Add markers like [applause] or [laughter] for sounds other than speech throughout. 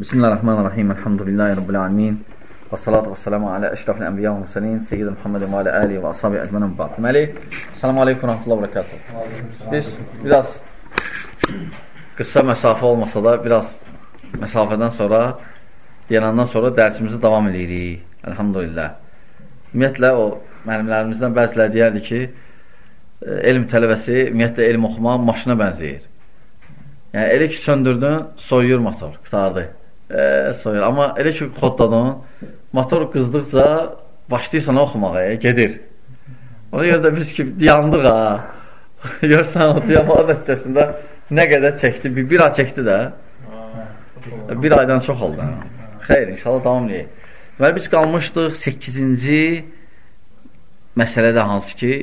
Bismillahirrahmanirrahim. Elhamdülillahi Rabbil alemin. Və salatu və salamu alə əşrafil ənbiya və müsəlin, Seyyid Muhammedin və alə əli və ashabi əcmənən ba'd. Deməli, salamu aleykum və rahmetullah və bərəkatuhu. Biz biraz qısa məsafə olmasa da, biraz məsafədən sonra, deyənəndən sonra dərsimizi davam edirik. Elhamdülillah. Ümumiyyətlə, o müəllimlərimizdən bəziləri deyərdi ki, elm tələbəsi, ümumiyyətlə, elm oxumaq maşına bənzəyir. Yəni, elə ki, söndürdün, soyuyur motor, qutardı. E, soyuyur. Amma elə ki, xodladın, motor qızdıqca başlayırsan oxumağa, e, gedir. Ona görə də biz ki, yandıq ha. [laughs] Görsən, o diyama nəticəsində nə qədər çəkdi, bir, bir ay çəkdi də. Bir aydan çox oldu. Xeyr, inşallah davam edək. Deməli, biz qalmışdıq 8-ci məsələdə hansı ki,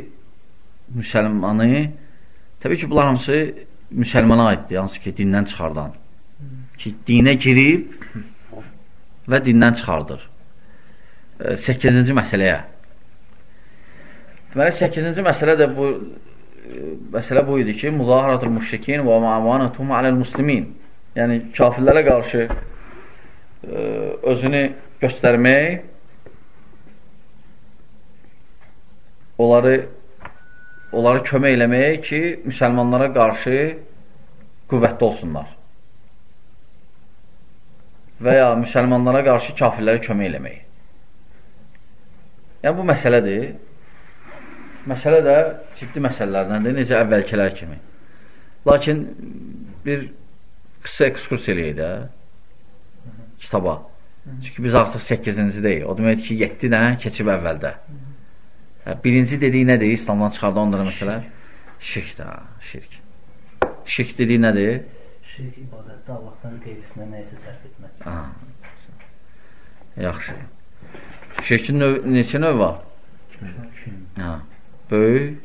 müsəlmanı, təbii ki, bunlar hamısı müsəlmana aiddir, hansı ki, dindən çıxardan. Ki, dinə girib və dindən çıxardır. 8-ci məsələyə. Deməli, 8-ci məsələ də bu məsələ bu idi ki, muzaharatul müşrikin və ma'amanatuhum aləl muslimin. Yəni, kafirlərə qarşı özünü göstərmək, onları onları kömək eləmək ki, müsəlmanlara qarşı qüvvətli olsunlar. Və ya müsəlmanlara qarşı kafirlərə kömək eləmək. Yəni, bu məsələdir. Məsələ də ciddi məsələlərdəndir, necə əvvəlkələr kimi. Lakin bir qısa ekskurs eləyək də kitaba. Çünki biz artıq 8-ci deyik. O deməkdir ki, 7 dənə keçib əvvəldə. Hə, birinci dediyi nədir? İslamdan çıxardı onlara məsələ? Şirkdir, şirk. Şirk dediyi nədir? Şirk ibadətdə Allahdan qeyrisinə nəyisə sərf etmək. Ha. Yaxşı. Şirkin növ, neçə növ var? Ha. Böyük,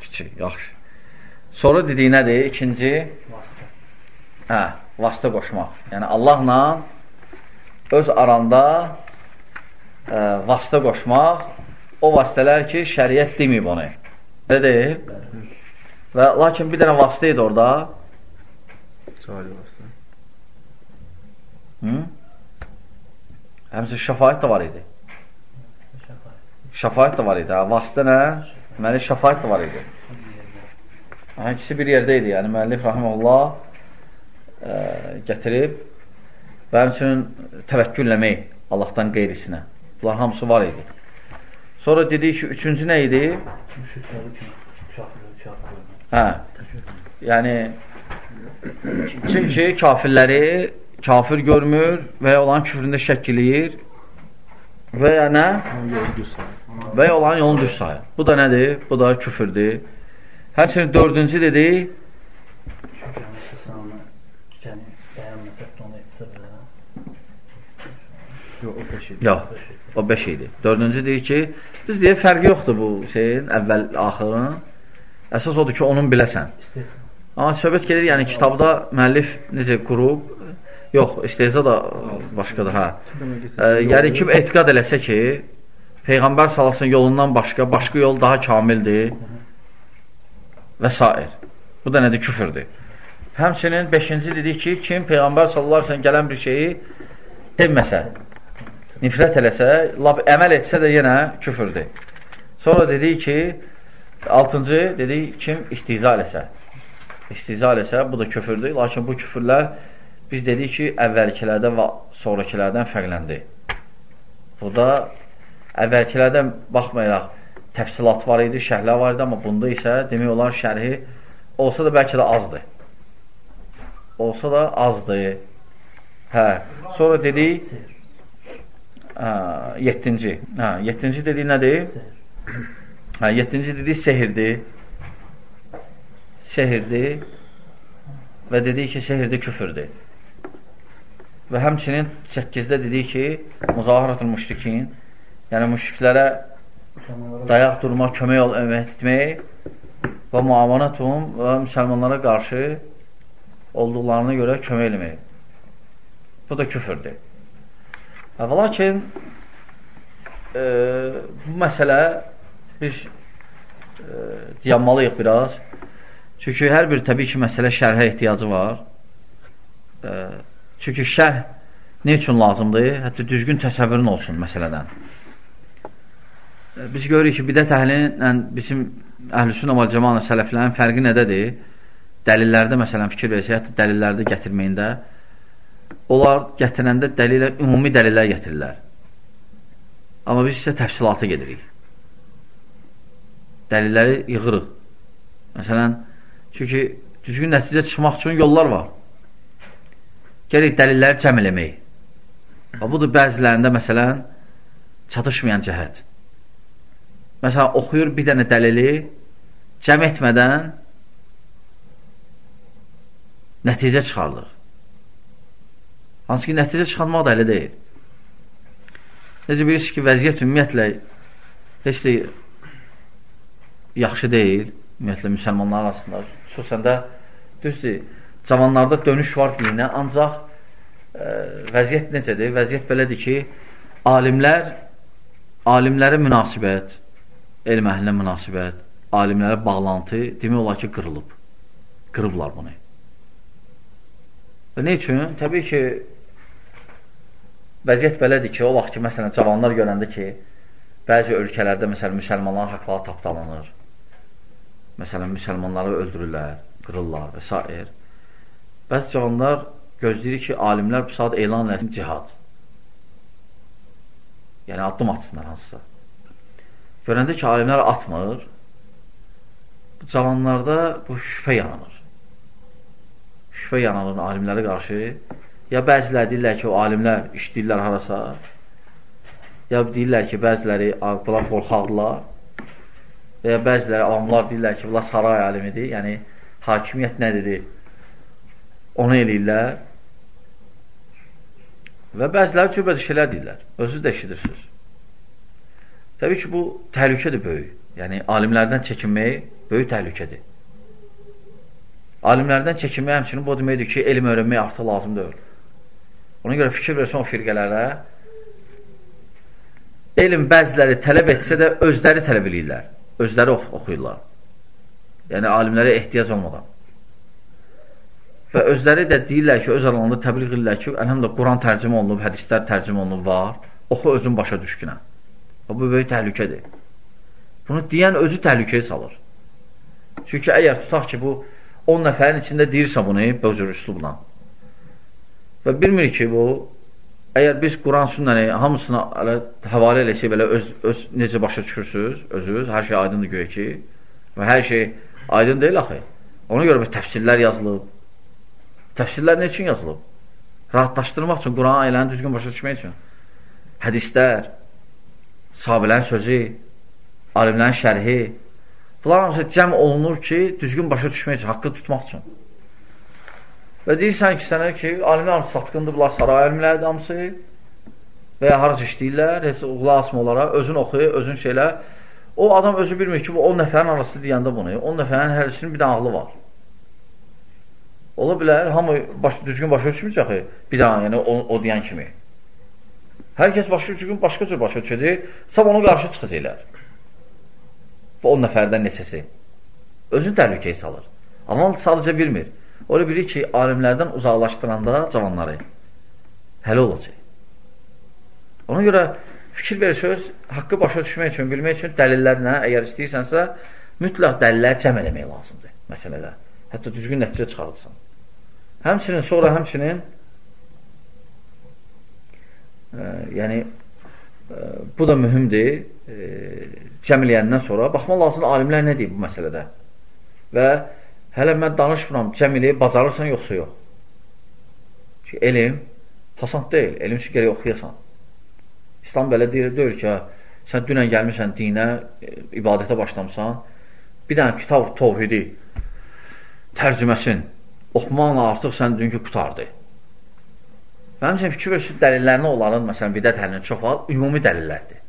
kiçik, yaxşı. Sonra dediyi nədir? İkinci? Vasitə. Hə, vasitə qoşmaq. Yəni Allahla öz aranda ə, e, vasitə qoşmaq o vasitələr ki, şəriət deməyib onu. Nə deyil? Və lakin bir dənə vasitə idi orada. Cali vasitə. Hı? Həmçə şəfayət də var idi. Şəfayət də var idi. Hə, vasitə nə? Deməli, şəfayət də var idi. Hə, ikisi bir yerdə idi. Yəni, müəllif rahiməllah ə, gətirib və həmçinin təvəkkülləmək Allahdan qeyrisinə. Bunlar hamısı var idi. Sonra dedik ki, üçüncü nə idi? Hə. Yəni çünki kafirləri kafir görmür və ya olan küfründə şəkk eləyir və ya nə? Və ya olan yolunu düz sayır. Bu da nədir? Bu da küfürdür. Həmçinin dördüncü dedik Yox, o beş idi. Dördüncü deyir ki, düz deyə fərqi yoxdur bu şeyin, əvvəl, axırın. Əsas odur ki, onun biləsən. Amma söhbət gedir, yəni kitabda müəllif necə qurub, yox, istehza da başqadır, hə. E, yəni kim etiqad eləsə ki, Peyğəmbər salasının yolundan başqa, başqa yol daha kamildir və s. Bu da nədir? Küfürdür. Həmçinin 5-ci dedik ki, kim Peyğəmbər sallallahu əleyhi gələn bir şeyi sevməsə, nifrət eləsə, lab əməl etsə də yenə küfürdür. Sonra dedik ki, altıncı dedik, kim istiza eləsə. İstiza eləsə, bu da küfürdür. Lakin bu küfürlər biz dedik ki, əvvəlkilərdən və sonrakilərdən fərqləndi. Burada əvvəlkilərdən baxmayaraq təfsilat var idi, şərhlər var idi, amma bunda isə demək olar şərhi olsa da bəlkə də azdır. Olsa da azdır. Hə. Sonra dedik Hə, yettinci. Hə, yettinci dediyi nədir? Hə, yettinci dediyi sehirdir. Sehirdir. Və dedik ki, sehirdir küfürdür. Və həmçinin 8-də dedik ki, muzaharatul müşrikin, yəni müşriklərə dayaq durmaq, kömək ol, etmək və muamanatum və müsəlmanlara qarşı olduqlarına görə kömək eləmək. Bu da küfürdür. Və lakin e, bu məsələ biz e, dayanmalıyıq biraz. Çünki hər bir təbii ki, məsələ şərhə ehtiyacı var. E, Çünki şərh ne üçün lazımdır? Hətta düzgün təsəvvürün olsun məsələdən. Biz görürük ki, bidət əhlinlə bizim əhlüsün əmal cəmanə sələflərin fərqi nədədir? Dəlillərdə məsələn fikir versək, hətta dəlillərdə gətirməyində onlar gətirəndə dəlillər, ümumi dəlillər gətirirlər. Amma biz isə təfsilata gedirik. Dəlilləri yığırıq. Məsələn, çünki düzgün nəticə çıxmaq üçün yollar var. Gerək dəlilləri cəm eləmək. Budur bəzilərində məsələn çatışmayan cəhət. Məsələn, oxuyur bir dənə dəlili cəm etmədən nəticə çıxarılır. Hansı ki, nəticə çıxarmaq da elə deyil. Necə bilirsiniz ki, vəziyyət ümumiyyətlə heç də yaxşı deyil, ümumiyyətlə müsəlmanlar arasında. Xüsusən də düzdür, cavanlarda dönüş var dinə, ancaq ə, vəziyyət necədir? Vəziyyət belədir ki, alimlər alimlərə münasibət, elm əhlinə münasibət, alimlərə bağlantı demək olar ki, qırılıb. Qırıblar bunu. Və nə üçün? Təbii ki, vəziyyət belədir ki, o vaxt ki, məsələn, cavanlar görəndə ki, bəzi ölkələrdə, məsələn, müsəlmanların haqları tapdalanır. Məsələn, müsəlmanları öldürürlər, qırırlar və s. Bəzi cavanlar gözləyir ki, alimlər bu saat elan eləsin cihad. Yəni, addım atsınlar hansısa. Görəndə ki, alimlər atmır, cavanlarda bu şübhə yanılır. Şübhə yanılır alimlərə qarşı Ya bəzilər deyirlər ki, o alimlər işləyirlər harasa, ya deyirlər ki, bəziləri bunlar qorxaqdırlar və ya bəziləri avamlar deyirlər ki, bunlar saray alimidir, yəni hakimiyyət nədir, onu eləyirlər və bəziləri cürbəcə şeylər deyirlər, özünüz də eşidirsiniz. Təbii ki, bu təhlükədir böyük. Yəni, alimlərdən çəkinmək böyük təhlükədir. Alimlərdən çəkinmək həmçinin bu deməkdir ki, elm öyrənmək artıq lazım deyil. Ona görə fikir versin o firqələrə. Elm bəziləri tələb etsə də özləri tələb edirlər. Özləri ox oxuyurlar. Yəni, alimlərə ehtiyac olmadan. Və özləri də deyirlər ki, öz alanında təbliğ edirlər ki, əlhəmdə Quran tərcümə olunub, hədislər tərcümə olunub, var. Oxu özün başa düşkünə. Bu böyük təhlükədir. Bunu deyən özü təhlükəyə salır. Çünki əgər tutaq ki, bu 10 nəfərin içində deyirsə bunu, bu cür üslubla, Və bilmir ki, bu əgər biz Quran sünnəni hamısına elə, həvalə eləsək belə öz, öz necə başa düşürsünüz, özünüz, hər şey aydındır göyə ki, və hər şey aydın deyil axı. Ona görə bir təfsirlər yazılıb. Təfsirlər nə üçün yazılıb? Rahatlaşdırmaq üçün, Quran ayələrini düzgün başa düşmək üçün. Hədislər, sahabilərin sözü, alimlərin şərhi, bunlar hamısı cəm olunur ki, düzgün başa düşmək üçün, haqqı tutmaq üçün. Və deyirsən ki, sənə ki, alimlər hamısı satqındır, bunlar saray alimlərdir hamısı və ya harası işləyirlər, heç uğla asma onlara, özün oxuyur, özün şeylə. O adam özü bilmir ki, bu 10 nəfərin arası deyəndə bunu, 10 nəfərin hərisinin bir dənə ağlı var. Ola bilər, hamı baş, düzgün başa düşməyəcək, bir dənə, yəni o, o deyən kimi. Hər kəs başqa düzgün başqa cür başa düşəcək, sab onu qarşı çıxacaqlar. Bu 10 nəfərdən neçəsi. Özün təhlükəyə salır. Amma sadəcə bilmir. O da bilir ki, alimlərdən uzaqlaşdıranda cavanları hələ olacaq. Ona görə fikir verirsiniz, haqqı başa düşmək üçün, bilmək üçün dəlillərlə, əgər istəyirsənsə, mütləq dəlillər cəm eləmək lazımdır məsələdə. Hətta düzgün nəticə çıxarırsan. Həmçinin, sonra həmçinin e, yəni e, bu da mühümdir e, cəm eləyəndən sonra baxma lazım alimlər nə deyir bu məsələdə və Hələ mən danışmıram, cəm eləyib bacarırsan, yoxsa yox. Ki, elm hasant deyil, elm üçün gərək oxuyasan. İslam belə deyil, deyil ki, sən dünən gəlmirsən dinə, e, ibadətə başlamısan, bir dənə kitab tovhidi tərcüməsin, oxumaqla artıq sən dünkü qutardı. Mənim üçün fikir versin, dəlillərini onların, məsələn, bidət əlinin çox var, ümumi dəlillərdir.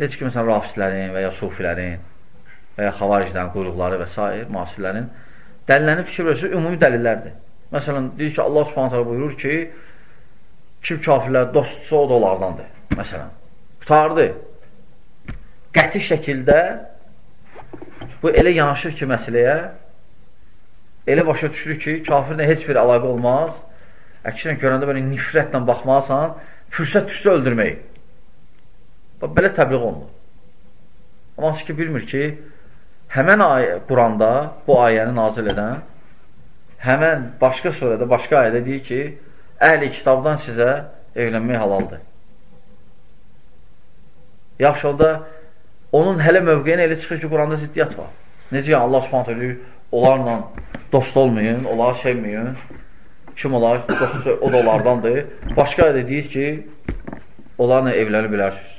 Necə ki, məsələn, rafislərin və ya sufilərin, və ya xavariclərin quyruqları və s. müasirlərin dəlillərini fikir verirsə, ümumi dəlillərdir. Məsələn, deyir ki, Allah subhanətə buyurur ki, kim kafirlər dostsa o da onlardandır. Məsələn, qutardı. Qəti şəkildə bu elə yanaşır ki, məsələyə elə başa düşürük ki, kafirlə heç bir əlaqə olmaz əksinə görəndə belə nifrətlə baxmalısan, fürsət düşsə öldürmək. Belə təbliğ olunur. Amma ki, bilmir ki, həmən ayə, Quranda bu ayəni nazil edən, həmən başqa surədə, başqa ayədə deyir ki, əhli kitabdan sizə evlənmək halaldır. Yaxşı, o da onun hələ mövqeyinə elə çıxır ki, Quranda ziddiyyət var. Necə yəni, Allah subhanət edir, onlarla dost olmayın, onları sevməyin, kim olar, dost, o da onlardandır. Başqa ayədə deyir ki, onlarla evlənə bilərsiniz.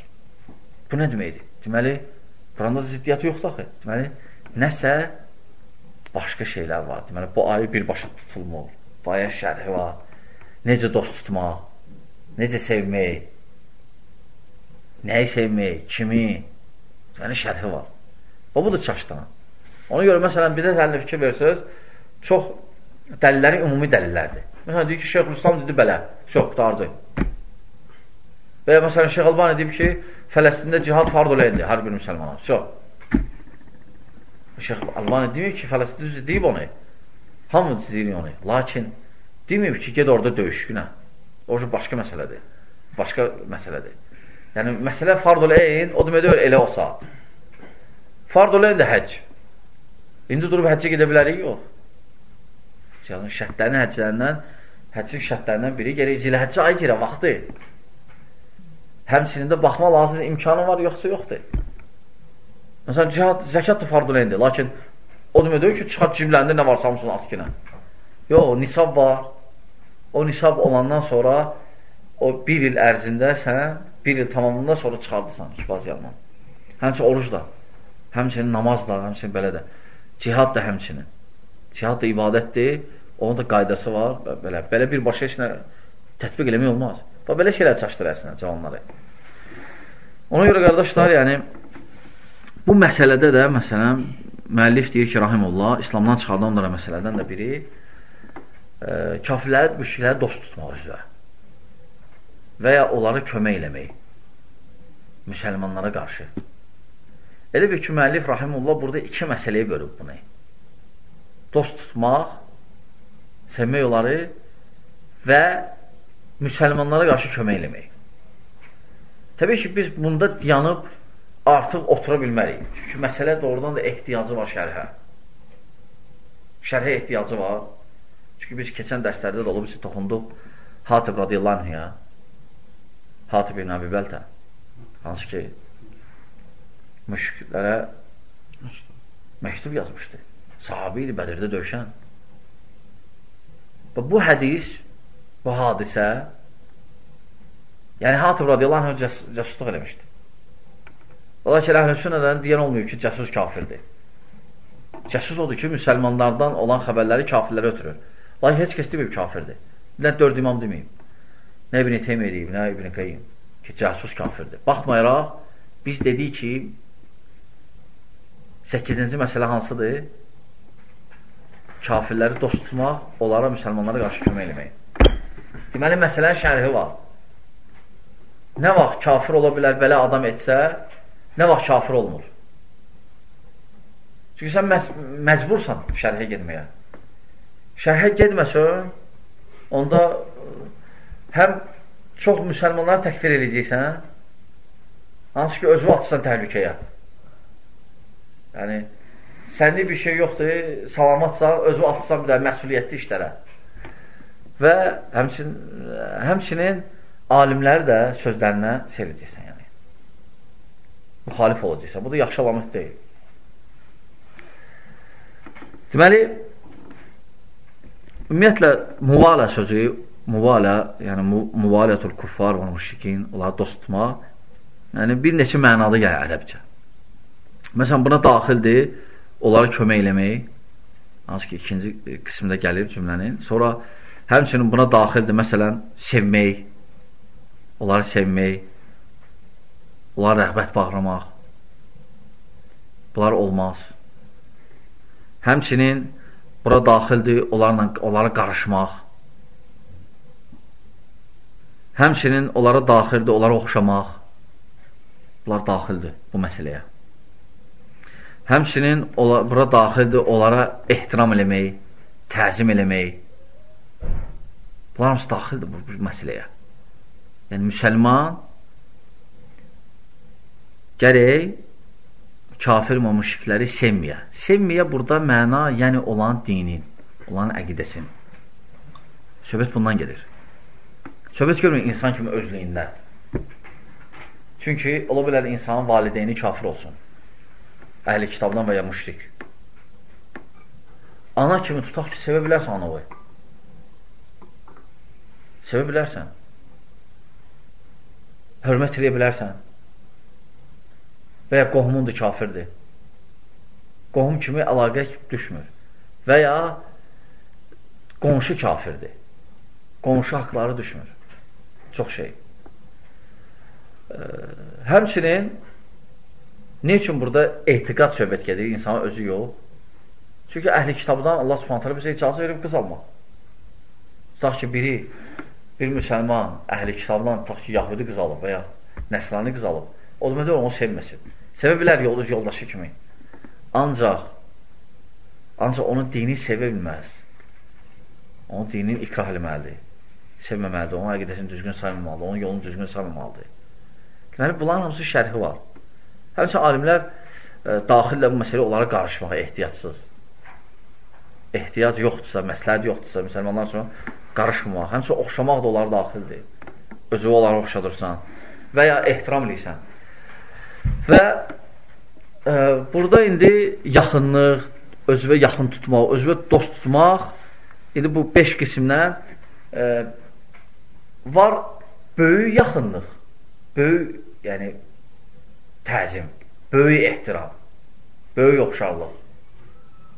Bu nə deməkdir? Deməli, Quranda ziddiyyəti yoxdur axı. Deməli, nəsə başqa şeylər var. Deməli, bu ayı birbaşa tutulmur. Bu ayın şərhi var. Necə dost tutmaq, necə sevmək, nəyi sevmək, kimi, yəni şərhi var. Və bu da çaşdıran. Ona görə, məsələn, bir də dəlinə fikir versəz, çox dəlilləri ümumi dəlillərdir. Məsələn, deyir ki, Şeyh Rüstam dedi belə, qutardı. Və məsələn, Şeyh Albani deyib ki, Fələstində cihad fard oləyindir hər bir müsəlmana. Çox. Şeyh Albani demir ki, Fələstində deyib onu. Hamı deyir onu. Lakin demir ki, ged orada döyüş günə. O başqa məsələdir. Başqa məsələdir. Yəni, məsələ fard oleyin, o demək elə o saat. Fard oleyin də həcc. İndi durub həccə gedə bilərik? Yox. Yəni, şərtlərin həcclərindən, həccin şərtlərindən biri gerək zilhəccə ay girə vaxtı. Həmçinin də baxma lazım imkanı var, yoxsa yoxdur. Məsələn, cihad, zəkat da fard oleyndir. Lakin o demək ki, çıxart ciblərində nə varsa hamısını at kinə. Yox, nisab var. O nisab olandan sonra o bir il ərzində sən bir il tamamından sonra çıxardırsan kifaz yanına. Həmçin oruc da, həmçinin namaz da, həmçinin belə də. Cihad da həmçinin. Cihad da ibadətdir, onun da qaydası var. Belə, belə bir başqa işlə tətbiq eləmək olmaz. Və belə şeylər çaşdır əslində cavanları. Ona görə qardaşlar, yəni bu məsələdə də, məsələn, müəllif deyir ki, rahimullah, İslamdan çıxardan onlara məsələdən də biri e, kafirləri, müşrikləri dost tutmaq üzrə və ya onlara kömək eləmək müsəlmanlara qarşı. Elə bir ki, müəllif Rahimullah burada iki məsələyə bölüb bunu. Dost tutmaq, sevmək onları və müsəlmanlara qarşı kömək eləmək. Təbii ki, biz bunda yanıb artıq otura bilmərik. Çünki məsələ doğrudan da ehtiyacı var şərhə. Şərhə ehtiyacı var. Çünki biz keçən dərslərdə də olub, biz toxunduq Hatib radiyallahu anhya Hatib ibn Abi Bəltə hansı ki müşriklərə məktub yazmışdı. Sahabi idi Bədirdə döyüşən. Və bu hədis, bu hadisə yəni Hatib radiyallahu anh cəs cəsusluq eləmişdi. Ola ki, əhl-i sünnədən deyən olmuyor ki, cəsus kafirdir. Cəsus odur ki, müsəlmanlardan olan xəbərləri kafirlərə ötürür. Lakin heç kəs deməyib kafirdir. Nə dörd imam deməyib. Nə İbn-i Teymiyyə deyib, nə İbn-i Qeyyim ki, cəsus kafirdir. Baxmayaraq, biz dedik ki, 8-ci məsələ hansıdır? Kafirləri dost tutmaq, onlara, müsəlmanlara qarşı kömək eləmək. Deməli, məsələnin şərhi var. Nə vaxt kafir ola bilər, belə adam etsə, nə vaxt kafir olmur? Çünki sən məc məcbursan şərhə getməyə. Şərhə getməsən, onda həm çox müsəlmanları təkfir edəcəksən, hansı ki, özü atsan təhlükəyə. Yəni, sənli bir şey yoxdur, salamatsan, özü atsan bir də məsuliyyətli işlərə. Və həmçin, həmçinin alimləri də sözlərinə seyredəcəksən. Yəni. Müxalif olacaqsan. Bu da yaxşı alamət deyil. Deməli, ümumiyyətlə, müvalə sözü müvalə, yəni müvalətul kuffar və müşrikin, onları dost tutmaq, yəni bir neçə mənada gəlir ərəbcə. Məsələn, buna daxildir onlara kömək eləmək, hansı ki, ikinci qismdə gəlir cümlənin. Sonra həmçinin buna daxildir, məsələn, sevmək, onları sevmək, onlara rəğbət bağlamaq. Bunlar olmaz. Həmçinin bura daxildir, onlarla, onlara qarışmaq. Həmçinin onlara daxildir, onlara oxşamaq. Bunlar daxildir bu məsələyə. Həmçinin bura daxildir, onlara ehtiram eləmək, təzim eləmək. Bunlar hamısı daxildir bu, bu məsələyə. Yəni, müsəlman gərək kafir və müşrikləri sevməyə. Sevməyə burada məna, yəni olan dinin, olan əqidəsin. Söhbət bundan gedir. Söhbət görmür insan kimi özlüyündə. Çünki ola bilər insanın valideyni kafir olsun. Əhli kitabdan və ya müşrik. Ana kimi tutaq ki, sevə bilərsən anavı. Sevə bilərsən. Hörmət eləyə bilərsən və ya qohumundur, kafirdir. Qohum kimi əlaqə düşmür. Və ya qonşu kafirdir. Qonşu haqları düşmür. Çox şey. Həmçinin ne üçün burada ehtiqat söhbət gedir, insana özü yox? Çünki əhli kitabdan Allah subhanətələ bizə icazə verib qız almaq. Tutaq ki, biri, bir müsəlman əhli kitabdan tutaq ki, yahudi qız alıb və ya nəsrani qız alıb, o demək onu sevməsin. Sevə bilər yoldaş yoldaşı kimi. Ancaq ancaq onun dini sevə bilməz. Onun dinini ikrah eləməlidir. Sevməməlidir, onun əqidəsini düzgün saymamalıdır, onun yolunu düzgün saymamalıdır. Deməli, bunların hamısı şərhi var. Həmçə alimlər e, daxillə bu məsələ onlara qarışmağa ehtiyatsız. Ehtiyac yoxdursa, məsləhət yoxdursa, müsəlmanlar üçün qarışmamaq. Həmçə oxşamaq da onlara daxildir. Özü onları oxşadırsan və ya ehtiram eləyirsən. Və e, burada indi yaxınlıq, özünə yaxın tutmaq, özünə dost tutmaq, indi bu beş qismdən e, var böyük yaxınlıq, böyük, yəni təzim, böyük ehtiram, böyük oxşarlıq.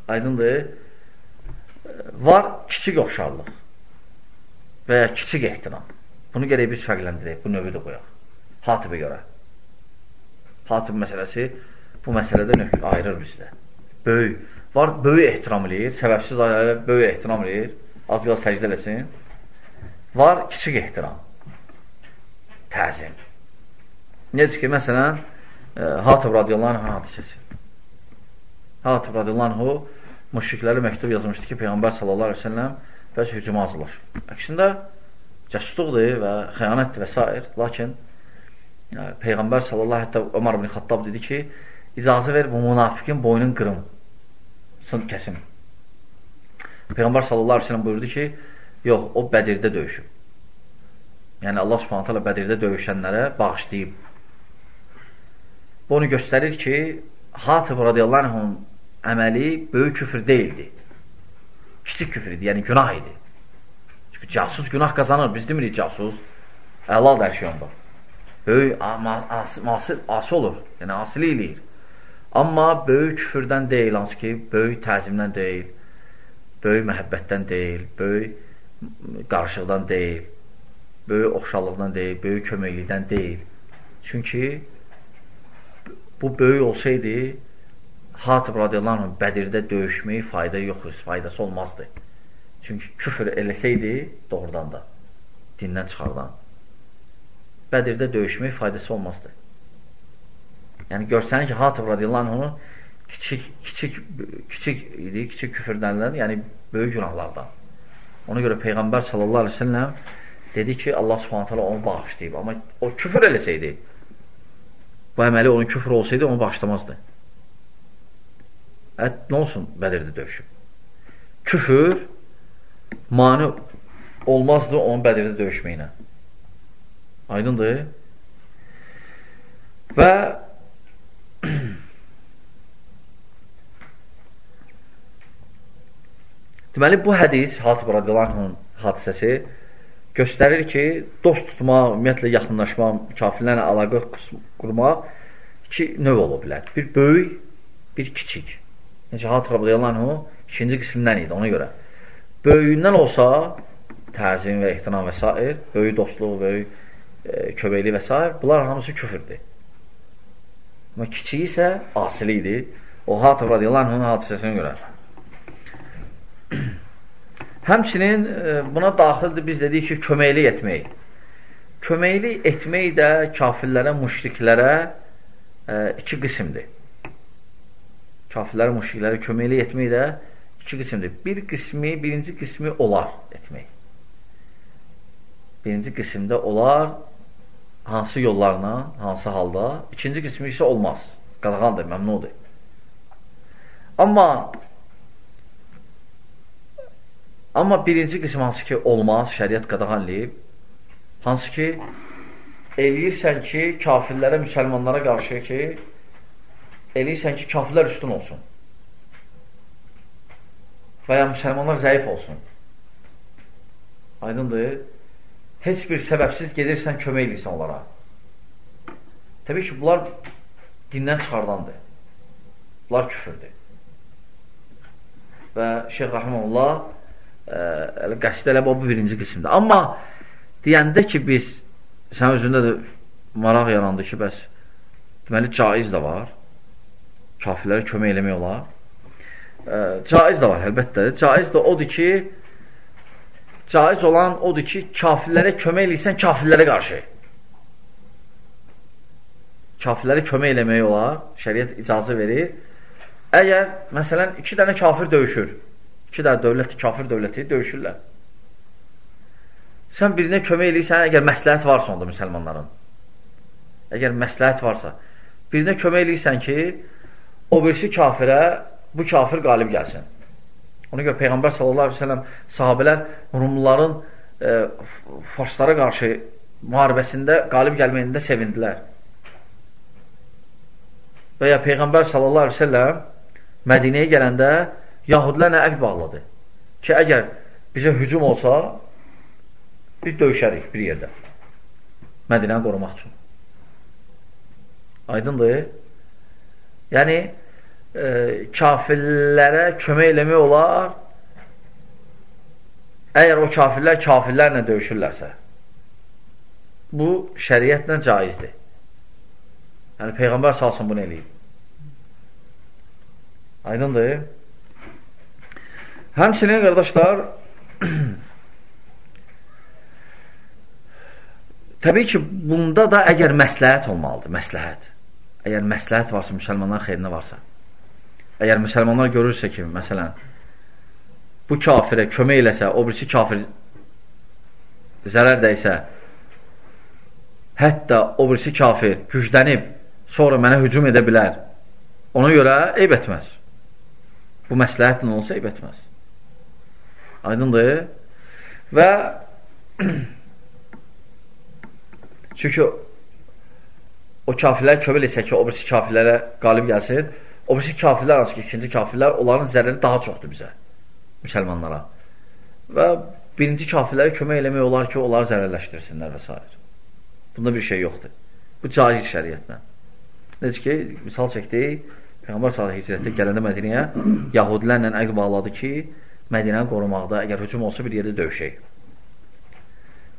Aydındır? E, var kiçik oxşarlıq və ya kiçik ehtiram. Bunu gerək biz fərqləndirək, bu növü də qoyaq. Hatibə görə. Hatib məsələsi bu məsələdə ayırır bizdə. Böyük, var böyük ehtiram eləyir, səbəbsiz ailələrə böyük ehtiram eləyir, az qal səcdə eləsin. Var kiçik ehtiram, təzim. Necə ki, məsələn, Hatib radiyallahu anh hadisəsi. Hatib radiyallahu anh müşriklərə məktub yazmışdı ki, Peyğəmbər sallallahu aleyhi ve selləm bəs hücuma hazırlaşır. Əksində cəsduqdur və xəyanətdir və s. Lakin Peyğəmbər sallallahu hətta Ömər ibn Xattab dedi ki, icazə ver bu münafiqin boynun qırım, sın kəsim. Peyğəmbər sallallahu aleyhi ve sellem buyurdu ki, yox, o Bədirdə döyüşüb. Yəni Allah subhanət hala Bədirdə döyüşənlərə bağışlayıb. Bu onu göstərir ki, Hatib radiyallahu anhın əməli böyük küfür deyildi. Kiçik küfür idi, yəni günah idi. Çünki casus günah qazanır, biz demirik casus. Əlal hər şey onda böyük asi, asi olur, yəni asili eləyir. Amma böyük küfürdən deyil, hansı ki, böyük təzimdən deyil, böyük məhəbbətdən deyil, böyük qarışıqdan deyil, böyük oxşarlıqdan deyil, böyük köməklikdən deyil. Çünki bu böyük olsaydı, Hatib radiyallahu anh Bədirdə döyüşməyi fayda yoxdur, faydası olmazdı. Çünki küfür eləsəydi doğrudan da, dindən çıxardan. Bədirdə döyüşmək faydası olmazdı. Yəni görsən ki, Hatib radiyallahu anh kiçik, kiçik, kiçik idi, kiçik küfürdənlər, yəni böyük günahlardan. Ona görə Peyğəmbər sallallahu aleyhi ve selləm dedi ki, Allah subhanət hala onu bağışlayıb. Amma o küfür eləsəydi, bu əməli onun küfür olsaydı, onu bağışlamazdı. Ət, nə olsun Bədirdə döyüşüb? Küfür mani olmazdı onun Bədirdə döyüşməyinə. Aydındır? Və [clears throat] deməli, bu hədis, Hatib radiyallahu hadisəsi göstərir ki, dost tutmaq, ümumiyyətlə yaxınlaşmaq, kafirlərlə əlaqə qurmaq iki növ ola bilər. Bir böyük, bir kiçik. Necə Hatib radiyallahu ikinci qismdən idi ona görə. Böyüyündən olsa, təzim və ehtinam və s. böyük dostluq, böyük e, köməkli və s. Bunlar hamısı küfürdür. Amma kiçiyi isə asili idi. O Hatib radiyallahu anhın hadisəsinə görə. [clears throat] Həmçinin e, buna daxildir biz dedik ki, köməkli etmək. Köməkli etmək də kafirlərə, müşriklərə e, iki qismdir. Kafirlərə, müşriklərə köməkli etmək də iki qismdir. Bir qismi, birinci qismi olar etmək. birinci qismdə olar hansı yollarla, hansı halda, ikinci qismi isə olmaz. Qadağandır, məmnudur. Amma amma birinci qism hansı ki olmaz, şəriət qadağanlayıb, hansı ki eləyirsən ki, kafirlərə, müsəlmanlara qarşı ki, eləyirsən ki, kafirlər üstün olsun. Və ya müsəlmanlar zəif olsun. Aydındır. Heç bir səbəbsiz gedirsən, kömək edirsən onlara. Təbii ki, bunlar dindən çıxardandır. Bunlar küfürdür. Və Şeyh Rəhməlullah e, qəsd elə bu birinci qismdə. Amma deyəndə ki, biz sən özündə də maraq yarandı ki, bəs deməli, caiz də var. Kafirlərə kömək eləmək olar. E, caiz də var, əlbəttə. Caiz də odur ki, caiz olan odur ki, kafirlərə kömək eləyirsən kafirlərə qarşı. Kafirlərə kömək eləmək olar, şəriət icazə verir. Əgər, məsələn, iki dənə kafir döyüşür, iki dənə dövlət, kafir dövləti döyüşürlər. Sən birinə kömək eləyirsən, əgər məsləhət varsa onda müsəlmanların. Əgər məsləhət varsa, birinə kömək eləyirsən ki, o birisi kafirə, bu kafir qalib gəlsin. Ona görə Peyğəmbər sallallahu əleyhi və səlləm sahabelər Rumluların e, farslara qarşı müharibəsində qalib gəlməyində sevindilər. Və ya Peyğəmbər sallallahu əleyhi və səlləm Mədinəyə gələndə yahudilərlə əqd bağladı. Ki, əgər bizə hücum olsa, biz döyüşərik bir yerdə. Mədinəni qorumaq üçün. Aydındır? Yəni, e, kafirlərə kömək eləmək olar. Əgər o kafirlər kafirlərlə döyüşürlərsə. Bu şəriətlə caizdir. Yəni Peyğəmbər salsın bunu eləyib. Aydındır? Həmçinin qardaşlar [clears throat] təbii ki bunda da əgər məsləhət olmalıdır məsləhət əgər məsləhət varsa müsəlmanların xeyrinə varsa Əgər müsəlmanlar görürsə ki, məsələn, bu kafirə kömək eləsə, o birisi kafir zərər dəysə, hətta o birisi kafir güclənib, sonra mənə hücum edə bilər. Ona görə eyb etməz. Bu məsləhətlə olsa eyb etməz. Aydındır? Və [clears throat] çünki o kafirlər kömək eləsə ki, o birisi kafirlərə qalib gəlsin, O birisi kafirlər, hansı ki, ikinci kafirlər, onların zərəri daha çoxdur bizə, müsəlmanlara. Və birinci kafirlərə kömək eləmək olar ki, onları zərərləşdirsinlər və s. Bunda bir şey yoxdur. Bu caiz şəriətlə. Necə ki, misal çəkdik, Peyğəmbər sallallahu hicrətdə gələndə Mədinəyə yahudilərlə əqd bağladı ki, Mədinəni qorumaqda, əgər hücum olsa bir yerdə döyüşək.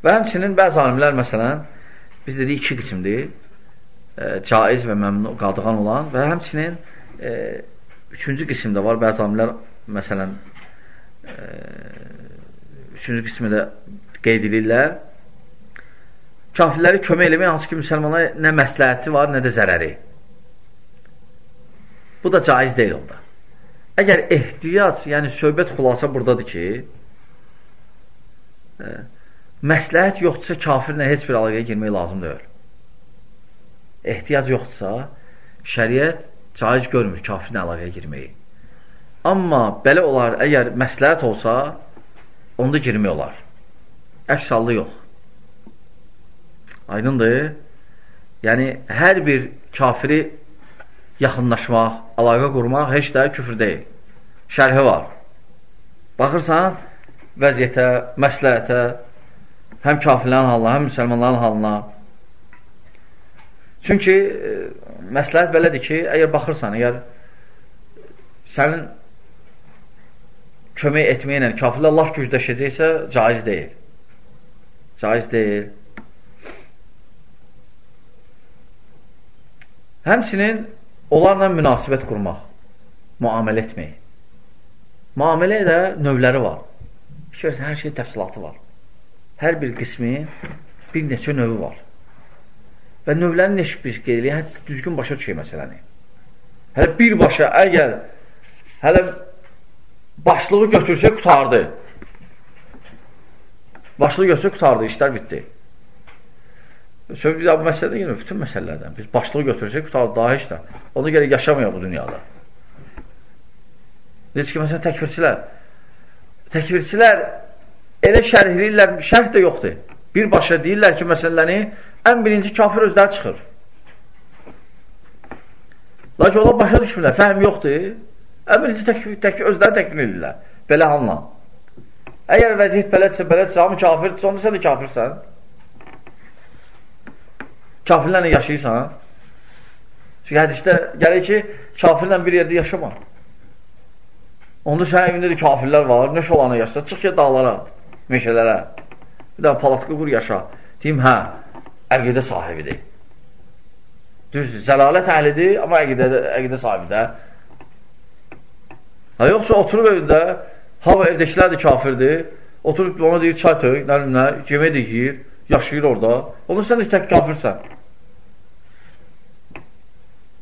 Və həmçinin bəzi alimlər, məsələn, biz dedik iki qismdir, e, caiz və məmnu qadağan olan və həmçinin e, üçüncü qismdə var. Bəzi amilər, məsələn, e, üçüncü qismi də qeyd edirlər. Kafirləri kömək eləmək hansı ki, müsəlmana nə məsləhəti var, nə də zərəri. Bu da caiz deyil onda. Əgər ehtiyac, yəni söhbət xulasa buradadır ki, e, məsləhət yoxdursa, kafirlə heç bir əlaqəyə girmək lazım deyil. Ehtiyac yoxdursa, şəriət caiz görmür kafirlə əlaqəyə girməyi. Amma belə olar, əgər məsləhət olsa, onda girmək olar. Əks halda yox. Aydındır? Yəni, hər bir kafiri yaxınlaşmaq, əlaqə qurmaq heç də küfür deyil. Şərhi var. Baxırsan, vəziyyətə, məsləhətə, həm kafirlərin halına, həm müsəlmanların halına. Çünki məsləhət belədir ki, əgər baxırsan, əgər sənin kömək etməklə kafirlər laf gücləşəcəksə, caiz deyil. Caiz deyil. Həmçinin onlarla münasibət qurmaq, müamilə etmək. Müamilə də növləri var. Fikirsən, hər şey təfsilatı var. Hər bir qismi bir neçə növü var. Və növlərini neşq bir qeyd eləyək, hətta düzgün başa düşək məsələni. Hələ birbaşa əgər hələ başlığı götürsək qutardı. Başlığı götürsə qutardı, işlər bitdi. Söhbət bir bu məsələdə yenə bütün məsələlərdən. Biz başlığı götürsək qutardı daha heç də. Ona görə yaşamayaq bu dünyada. Necə ki, məsələn, təkvirçilər. Təkvirçilər elə şərhləyirlər, şərh də yoxdur. Birbaşa deyirlər ki, məsələni ən birinci kafir özləri çıxır. Lakin onlar başa düşmürlər, fəhim yoxdur. Ən birinci tək, tək, özləri təkvir edirlər. Belə halla. Əgər vəziyyət belədirsə, belədirsə, hamı kafirdirsə, onda sən də kafirsən. Kafirlərlə yaşayırsan. Çünki hədisdə gəlir ki, kafirlə bir yerdə yaşama. Onda sənin evində də kafirlər var, nə şolana yaşa, çıx ki, dağlara, meşələrə. Bir də palatqı qur yaşa. Deyim, hə, əqidə sahibidir. Düzdür, zəlalət əhlidir, amma əqidə, əqidə sahibidir. Ha, yoxsa oturub evdə, hava evdəkilər də kafirdir, oturub ona deyir, çay tök, nə bilim nə, yemək də yiyir, yaşayır orada. Onda sən də tək kafirsən.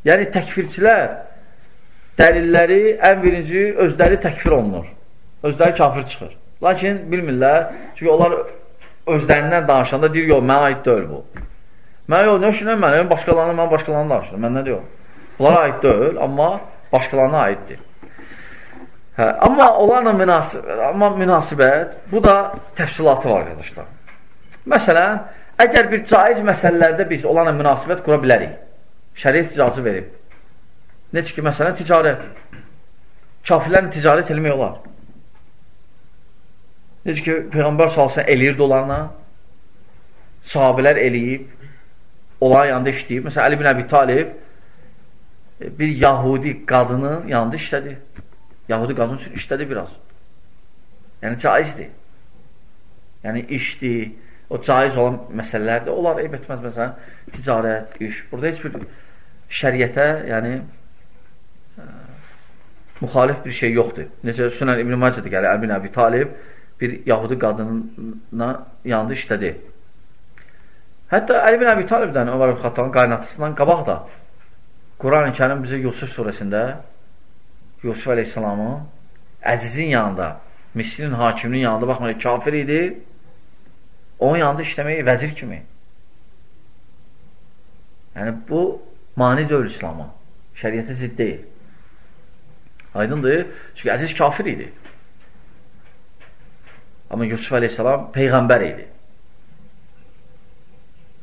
Yəni, təkfirçilər dəlilləri ən birinci özləri təkfir olunur. Özləri kafir çıxır. Lakin bilmirlər, çünki onlar özlərindən danışanda deyir, yox, mənə aid deyil bu. Mən yox, nə üçün mən, başqalarına, mən başqalarına danışıram, məndə yox. Bunlara aid deyil, amma başqalarına aiddir. Hə, amma onlarla münasibət, amma münasibət, bu da təfsilatı var, arkadaşlar. Məsələn, əgər bir caiz məsələlərdə biz onlarla münasibət qura bilərik, şəriət icazı verib. Necə ki, məsələn, ticarət. Kafirlərlə ticarət eləmək olar. Necə ki, Peyğəmbər salsın eləyirdi onlarla, sahabələr eləyib, olay yanında işləyib. Məsələn, Əli bin Əbi Talib bir Yahudi qadının yanında işlədi. Yahudi qadın üçün işlədi biraz. Yəni, caizdir. Yəni, işdir, o caiz olan məsələlərdir. Onlar eyb etməz, məsələn, ticarət, iş. Burada heç bir şəriətə, yəni, ə, müxalif bir şey yoxdur. Necə Sünən İbn-i Macədə gəlir, Əbin Əbi Talib bir Yahudi qadınına yanında işlədi. Hətta Əli bin Əbi Talibdən Ömər Xattanın qaynatısından qabaq da Quran-ı Kərim bizə Yusuf surəsində Yusuf əleyhissalamın əzizin yanında, Misrin hakiminin yanında, baxmayın, kafir idi, onun yanında işləməyi vəzir kimi. Yəni, bu mani deyil İslama. Şəriyyətə zidd deyil. Aydındır. Çünki əziz kafir idi. Amma Yusuf əleyhissalam peyğəmbər idi.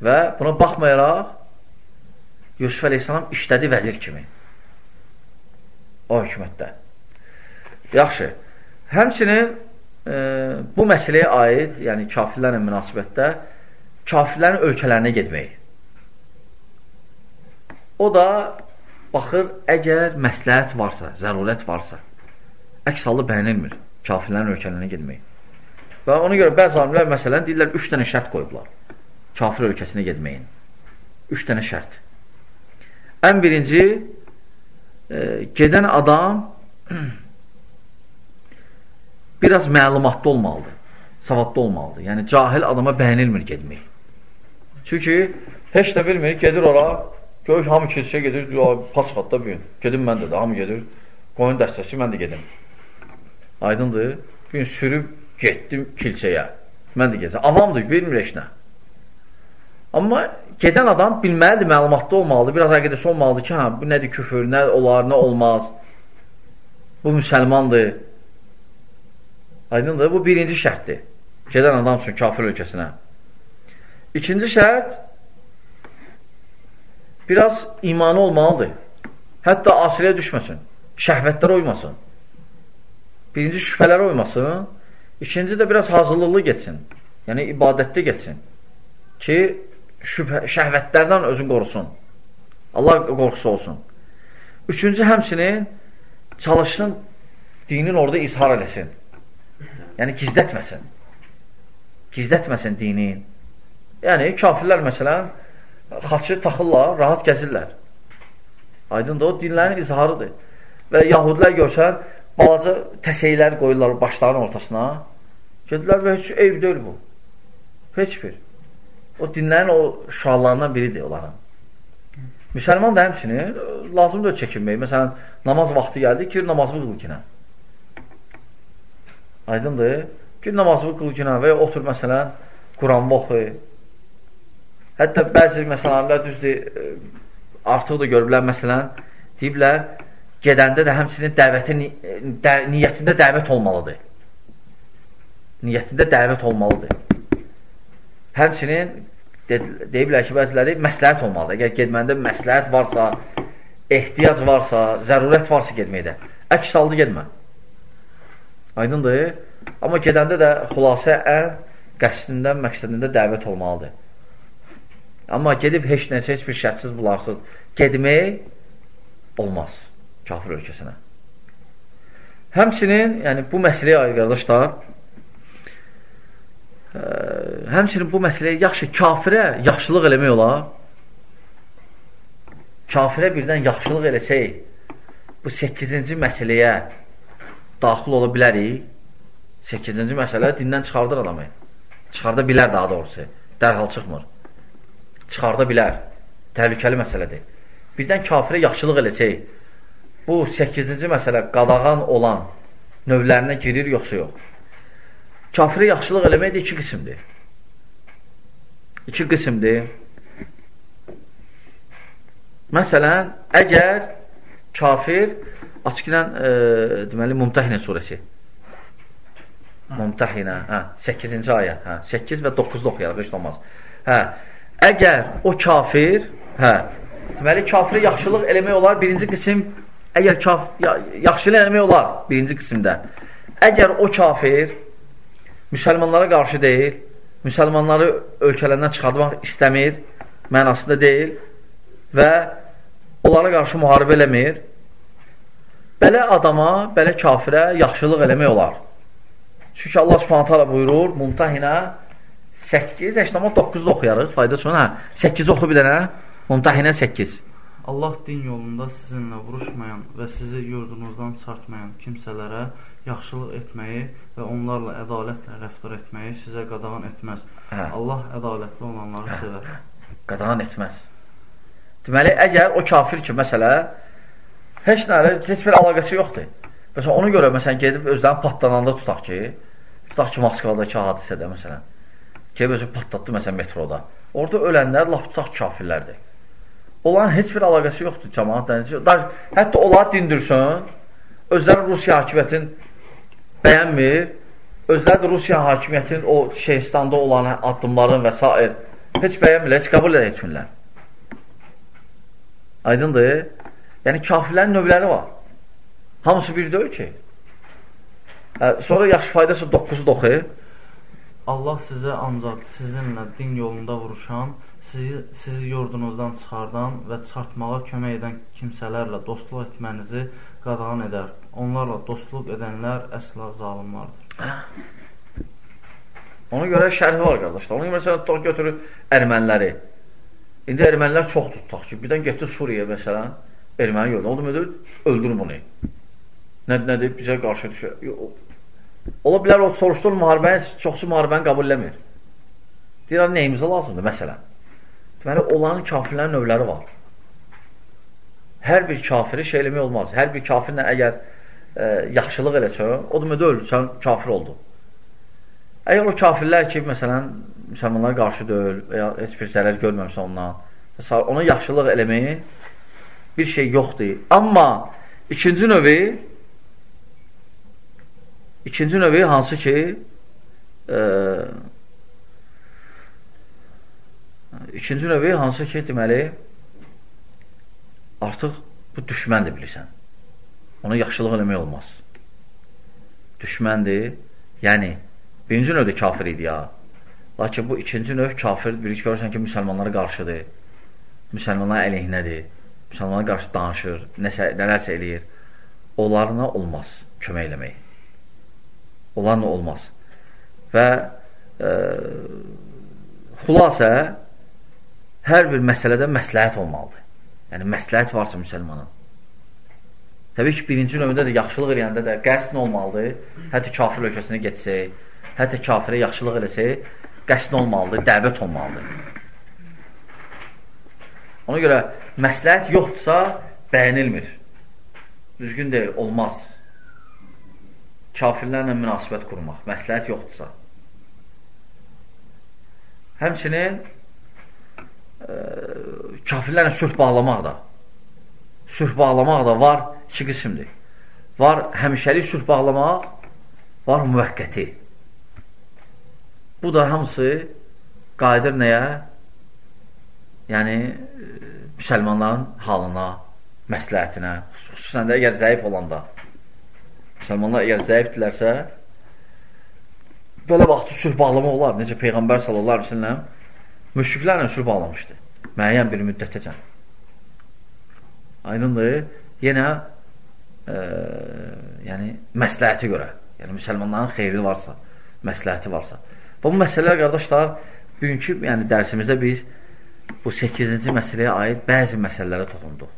Və buna baxmayaraq Yusuf əleyhissalam işlədi vəzir kimi o hökumətdə. Yaxşı. Həmçinin e, bu məsələyə aid, yəni kafirlərlə münasibətdə kafirlərin ölkələrinə getmək. O da baxır, əgər məsləhət varsa, zərurət varsa, əks halı bəyənilmir kafirlərin ölkələrinə getmək. Və ona görə bəzi alimlər məsələn deyirlər, üç dənə şərt qoyublar kafir ölkəsinə getməyin. Üç dənə şərt. Ən birinci, e, gedən adam [clears throat] biraz məlumatlı olmalıdır, savadlı olmalıdır. Yəni, cahil adama bəyənilmir gedmək. Çünki heç də bilmir, gedir ora, görür hamı kilsəyə gedir, paçxatda bir gün, gedim mən də hamı gedir, qoyun dəstəsi, mən də gedim. Aydındır, bir gün sürüb getdim kilsəyə, mən də gedəcəm. Avamdır, bilmir heç nə. Amma gedən adam bilməlidir, məlumatlı olmalıdır, biraz əqidəsi olmalıdır ki, hə, bu nədir küfür, nə olar, nə olmaz. Bu müsəlmandır. Aydındır, bu birinci şərtdir. Gedən adam üçün kafir ölkəsinə. İkinci şərt biraz imanı olmalıdır. Hətta asiliyə düşməsin. Şəhvətlər oymasın. Birinci şübhələr oymasın. İkinci də biraz hazırlıqlı getsin. Yəni ibadətdə getsin. Ki, şübhə, şəhvətlərdən özün qorusun. Allah qorxusu olsun. Üçüncü həmsinin çalışsın, dinin orada izhar eləsin. Yəni gizlətməsin. Gizlətməsin dinin. Yəni kafirlər məsələn xaçı taxırlar, rahat gəzirlər. Aydındır, o dinlərin izharıdır. Və yahudilər görsən, balaca təseylər qoyurlar başlarının ortasına. Gedirlər və heç eyb deyil bu. Heç bir. O dinlərin o şüarlarından biridir onların. Müsəlman da həmçinin lazımdır çəkinmək. Məsələn, namaz vaxtı gəldi, ki, namazını qıl kinə. Aydındır. Gün namazını qıl günah və ya otur məsələn, Quranı oxu. Hətta bəzi məsələlər düzdür, artıq da görüblər, məsələn, deyiblər, gedəndə də həmçinin dəvəti, də, niyyətində dəvət olmalıdır. Niyyətində dəvət olmalıdır. Həmçinin deyiblər ki, bəziləri məsləhət olmalıdır. Əgər gedməndə məsləhət varsa, ehtiyac varsa, zərurət varsa gedməkdə. Əks halda gedmə. Aydındır? Amma gedəndə də xülasə ən qəsdindən, məqsədində dəvət olmalıdır. Amma gedib heç nəsə, heç bir şərtsiz bularsız gedmək olmaz kafir ölkəsinə. Həmçinin, yəni bu məsələyə aid qardaşlar, ə, həmçinin bu məsələyə yaxşı kafirə yaxşılıq eləmək olar. Kafirə birdən yaxşılıq eləsək, bu 8-ci məsələyə daxil ola bilərik. 8-ci məsələ dindən çıxardır adamı. Çıxarda bilər daha doğrusu. Dərhal çıxmır. Çıxarda bilər. Təhlükəli məsələdir. Birdən kafirə yaxşılıq eləsək, bu 8-ci məsələ qadağan olan növlərinə girir, yoxsa yox? Kafirə yaxşılıq eləmək də iki qismdir. İki qismdir. Məsələn, əgər kafir açıqla e, deməli Mumtahinə surəsi Mumtahinə, hə, 8-ci ayə, hə, 8 və 9-da oxuyarıq, heç olmaz. Hə, əgər o kafir, hə, deməli, kafirə yaxşılıq eləmək olar, birinci qism, əgər kaf, ya, yaxşılıq eləmək olar, birinci qismdə. Əgər o kafir müsəlmanlara qarşı deyil, müsəlmanları ölkələrindən çıxartmaq istəmir, mənasında deyil və onlara qarşı müharibə eləmir, belə adama, belə kafirə yaxşılıq eləmək olar. Çünki Allah subhanət hala buyurur, Mumtahinə 8, əşlama 9-da oxuyarıq, fayda sonra. Hə, 8 oxu bir dənə, Mumtahinə 8. Allah din yolunda sizinlə vuruşmayan və sizi yurdunuzdan çartmayan kimsələrə yaxşılıq etməyi və onlarla ədalətlə rəftar etməyi sizə qadağan etməz. Hə. Allah ədalətli olanları hə. sevər. Qadağan etməz. Deməli, əgər o kafir ki, məsələ, heç nə, heç bir əlaqəsi yoxdur. Məsələn, ona görə məsələn gedib özlərini patlananda tutaq ki, tutaq ki, Moskvadakı hadisədə məsələn, gedib özü patlatdı məsələn metroda. Orada ölənlər lap tutaq kafirlərdir. Onların heç bir əlaqəsi yoxdur cəmaatla. Hətta onları dindirsən, özləri Rusiya hakimiyyətin bəyənmir, özləri də Rusiya hakimiyyətin o Şeyistanda olan addımların və s. heç bəyənmirlər, heç qəbul edə etmirlər. Aydındır? Yəni kafirlərin növləri var. Hamısı bir deyil ki. Sonra yaxşı faydası 9-u da oxuyur. Allah sizə ancaq sizinlə din yolunda vuruşan, sizi, sizi yurdunuzdan çıxardan və çıxartmağa kömək edən kimsələrlə dostluq etmənizi qadağan edər. Onlarla dostluq edənlər əsla zalimlardır. Ona görə şərhi var, qardaşlar. Ona görə məsələn, tutaq götürür erməniləri. İndi ermənilər çoxdur, tutaq ki. Birdən getdi Suriyə, məsələn, erməni yolda. O demək, öldürün bunu. Nə, nədir? Bizə qarşı düşür. Ola bilər o soruşdur müharibəni, çoxsu müharibəni qəbul eləmir. Deyirlər, neyimizə lazımdır, məsələn. Deməli, onların kafirlərin növləri var. Hər bir kafiri şey eləmək olmaz. Hər bir kafirlə əgər e, yaxşılıq eləsən, o demək deyil, sən kafir oldun. Əgər o kafirlər ki, məsələn, müsəlmanlara qarşı deyil və ya heç bir zərər görməmişsə ondan, ona yaxşılıq eləməyin bir şey yoxdur. Amma ikinci növü İkinci növü hansı ki e, ikinci növü hansı ki deməli artıq bu düşməndir bilirsən. Ona yaxşılıq eləmək olmaz. Düşməndir. Yəni birinci növdə kafir idi ya. Lakin bu ikinci növ kafir bir iş görürsən ki, müsəlmanlara qarşıdır. Müsəlmanlara əleyhinədir. Müsəlmanlara qarşı danışır, nəsə, nələrsə eləyir. Onlarına olmaz kömək eləmək. Onlarla olmaz. Və e, xülasə hər bir məsələdə məsləhət olmalıdır. Yəni, məsləhət varsa müsəlmanın. Təbii ki, birinci növündə də yaxşılıq eləyəndə də qəsd olmalıdır. Hətta kafir ölkəsinə getsək, hətta kafirə yaxşılıq eləsək, qəsd olmalıdır, dəvət olmalıdır. Ona görə məsləhət yoxdursa, bəyənilmir. Düzgün deyil, olmaz. kafirlərlə münasibət qurmaq, məsləhət yoxdursa. Həmçinin kafirlərlə sülh bağlamaq da. Sülh bağlamaq da var iki qismdir. Var həmişəlik sülh bağlamaq, var müvəqqəti. Bu da hamısı qayıdır nəyə? Yəni, müsəlmanların halına, məsləhətinə, xüsusən də əgər zəif olanda. Müsəlmanlar əgər zəifdirlərsə, belə vaxtı sülh bağlamaq olar. Necə Peyğəmbər sallallahu aleyhi ve sellem müşriklərlə sülh bağlamışdı. Müəyyən bir müddətəcən. Aydındır. Yenə e, yəni məsləhəti görə. Yəni müsəlmanların xeyri varsa, məsləhəti varsa. Və bu məsələlər qardaşlar, bugünkü yəni dərsimizdə biz bu 8-ci məsələyə aid bəzi məsələlərə toxunduq.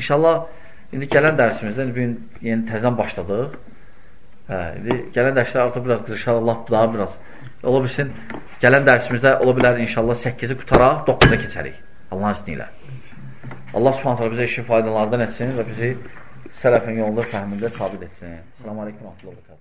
İnşallah indi gələn dərsimizdə bu gün yeni təzən başladıq. Hə, indi gələn dərslər artıq biraz qızışar, Allah daha biraz ola bilsin. Gələn dərsimizdə ola bilər inşallah 8-i qutaraq 9-a keçərik. Allahın izni ilə. Allah Subhanahu bizə işin faydalarından etsin və bizi sələfin yolunda fəhmində sabit etsin. Selamun aleyküm və rahmetullah.